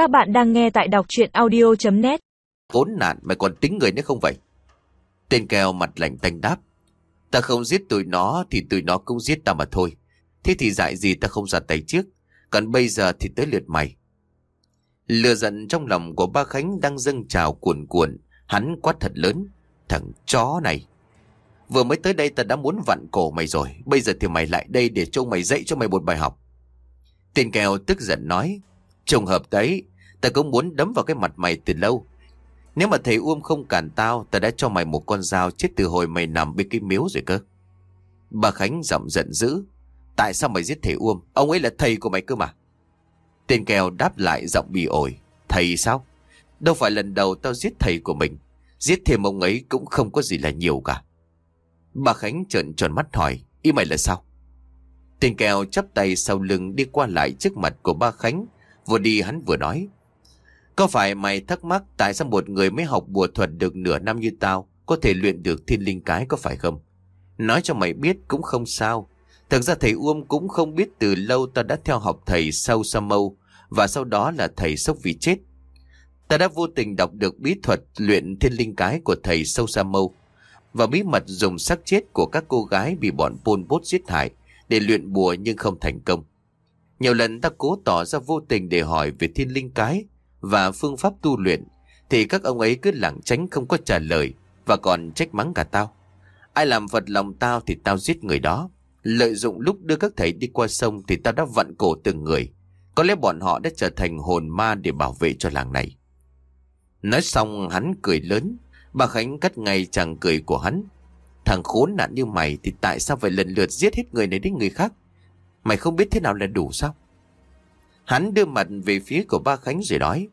Các bạn đang nghe tại đọc chuyện audio.net Khốn nạn, mày còn tính người nữa không vậy? Tên kèo mặt lạnh tanh đáp. Ta không giết tụi nó thì tụi nó cũng giết ta mà thôi. Thế thì dại gì ta không ra tay trước. Còn bây giờ thì tới lượt mày. Lừa giận trong lòng của ba Khánh đang dâng trào cuồn cuộn. Hắn quát thật lớn. Thằng chó này. Vừa mới tới đây ta đã muốn vặn cổ mày rồi. Bây giờ thì mày lại đây để cho mày dạy cho mày một bài học. Tên kèo tức giận nói. Trùng hợp đấy. Ta cũng muốn đấm vào cái mặt mày từ lâu. Nếu mà thầy Uông không cản tao, ta đã cho mày một con dao chết từ hồi mày nằm bên cái miếu rồi cơ. Bà Khánh giọng giận dữ. Tại sao mày giết thầy Uông? Ông ấy là thầy của mày cơ mà. Tên kèo đáp lại giọng bị ổi. Thầy sao? Đâu phải lần đầu tao giết thầy của mình. Giết thêm ông ấy cũng không có gì là nhiều cả. Bà Khánh trợn tròn mắt hỏi. Ý mày là sao? Tên kèo chắp tay sau lưng đi qua lại trước mặt của ba Khánh. Vừa đi hắn vừa nói. Có phải mày thắc mắc tại sao một người mới học bùa thuật được nửa năm như tao có thể luyện được thiên linh cái có phải không? Nói cho mày biết cũng không sao. Thực ra thầy Uông cũng không biết từ lâu ta đã theo học thầy Sâu Sa Mâu và sau đó là thầy Sốc Vì Chết. Ta đã vô tình đọc được bí thuật luyện thiên linh cái của thầy Sâu Sa Mâu và bí mật dùng xác chết của các cô gái bị bọn Pol Pot giết hại để luyện bùa nhưng không thành công. Nhiều lần ta cố tỏ ra vô tình để hỏi về thiên linh cái và phương pháp tu luyện, thì các ông ấy cứ lảng tránh không có trả lời và còn trách mắng cả tao. Ai làm vật lòng tao thì tao giết người đó. Lợi dụng lúc đưa các thầy đi qua sông thì tao đã vặn cổ từng người. Có lẽ bọn họ đã trở thành hồn ma để bảo vệ cho làng này. Nói xong, hắn cười lớn. Bà Khánh cắt ngay chàng cười của hắn. Thằng khốn nạn như mày thì tại sao phải lần lượt giết hết người này đến người khác? Mày không biết thế nào là đủ sao? Hắn đưa mặt về phía của ba Khánh rồi nói.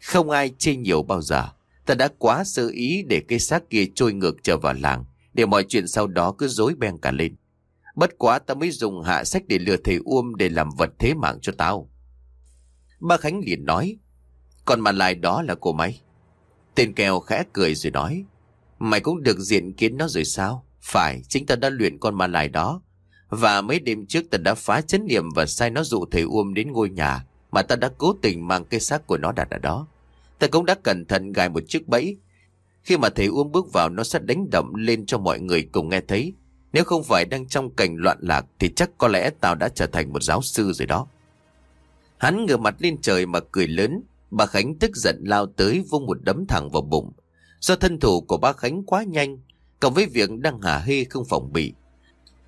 Không ai chê nhiều bao giờ. Ta đã quá sơ ý để cây xác kia trôi ngược trở vào làng. Để mọi chuyện sau đó cứ dối beng cả lên. Bất quá ta mới dùng hạ sách để lừa thầy Uông để làm vật thế mạng cho tao. Ba Khánh liền nói. Còn mà lại đó là cô mày. Tên kèo khẽ cười rồi nói. Mày cũng được diện kiến nó rồi sao? Phải, chính ta đã luyện con ma lại đó. Và mấy đêm trước ta đã phá chấn niệm và sai nó dụ thầy Uông đến ngôi nhà mà ta đã cố tình mang cái xác của nó đặt ở đó. Ta cũng đã cẩn thận gài một chiếc bẫy. Khi mà thầy Uông bước vào nó sẽ đánh động lên cho mọi người cùng nghe thấy. Nếu không phải đang trong cảnh loạn lạc thì chắc có lẽ tao đã trở thành một giáo sư rồi đó. Hắn ngửa mặt lên trời mà cười lớn. Bà Khánh tức giận lao tới vung một đấm thẳng vào bụng. Do thân thủ của ba Khánh quá nhanh, cộng với việc đang hả hê không phòng bị.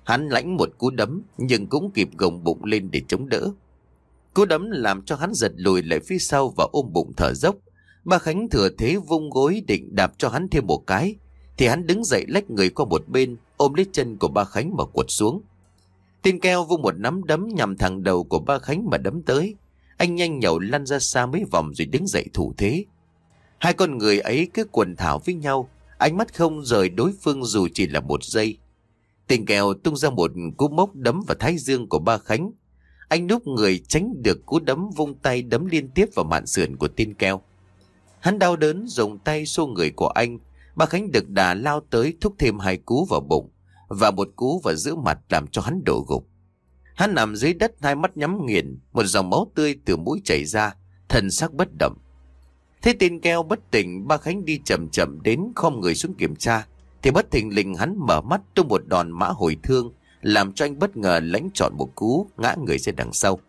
Hắn lãnh một cú đấm nhưng cũng kịp gồng bụng lên để chống đỡ. Cú đấm làm cho hắn giật lùi lại phía sau và ôm bụng thở dốc. Ba Khánh thừa thế vung gối định đạp cho hắn thêm một cái. Thì hắn đứng dậy lách người qua một bên, ôm lấy chân của ba Khánh mà quật xuống. Tên keo vung một nắm đấm nhằm thẳng đầu của ba Khánh mà đấm tới. Anh nhanh nhậu lăn ra xa mấy vòng rồi đứng dậy thủ thế. Hai con người ấy cứ quần thảo với nhau, ánh mắt không rời đối phương dù chỉ là một giây. Tình kèo tung ra một cú mốc đấm vào thái dương của ba Khánh. Anh núp người tránh được cú đấm vung tay đấm liên tiếp vào mạn sườn của tin kèo. Hắn đau đớn dùng tay xô người của anh. Ba Khánh được đà lao tới thúc thêm hai cú vào bụng và một cú vào giữa mặt làm cho hắn đổ gục. Hắn nằm dưới đất hai mắt nhắm nghiền, một dòng máu tươi từ mũi chảy ra, thân xác bất động. Thế tin keo bất tỉnh, ba Khánh đi chậm chậm đến khom người xuống kiểm tra. Thì bất thình lình hắn mở mắt tung một đòn mã hồi thương, làm cho anh bất ngờ lãnh trọn một cú, ngã người ra đằng sau.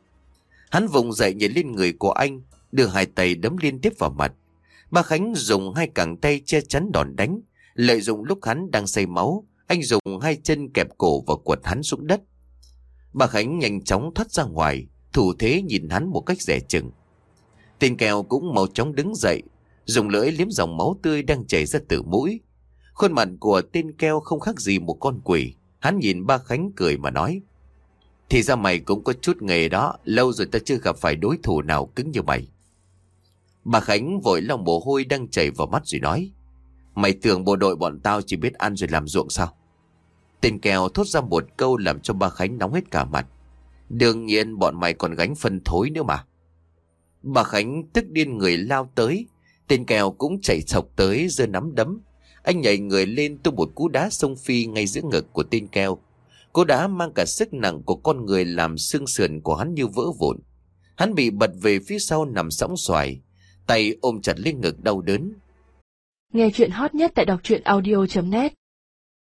Hắn vùng dậy nhảy lên người của anh, đưa hai tay đấm liên tiếp vào mặt. Ba Khánh dùng hai cẳng tay che chắn đòn đánh, lợi dụng lúc hắn đang say máu, anh dùng hai chân kẹp cổ và quật hắn xuống đất. Bà Khánh nhanh chóng thoát ra ngoài, thủ thế nhìn hắn một cách rẻ chừng. Tên kèo cũng mau chóng đứng dậy, dùng lưỡi liếm dòng máu tươi đang chảy ra từ mũi. Khuôn mặt của tên keo không khác gì một con quỷ. Hắn nhìn ba Khánh cười mà nói. Thì ra mày cũng có chút nghề đó, lâu rồi ta chưa gặp phải đối thủ nào cứng như mày. Bà Khánh vội lòng mồ hôi đang chảy vào mắt rồi nói. Mày tưởng bộ đội bọn tao chỉ biết ăn rồi làm ruộng sao? Tên kèo thốt ra một câu làm cho bà Khánh nóng hết cả mặt. Đương nhiên bọn mày còn gánh phân thối nữa mà. Bà Khánh tức điên người lao tới. Tên kèo cũng chạy sọc tới giơ nắm đấm. Anh nhảy người lên tung một cú đá sông phi ngay giữa ngực của tên keo. Cú đá mang cả sức nặng của con người làm xương sườn của hắn như vỡ vụn. Hắn bị bật về phía sau nằm sóng xoài, tay ôm chặt lên ngực đau đớn. Nghe chuyện hot nhất tại đọc truyện audio.net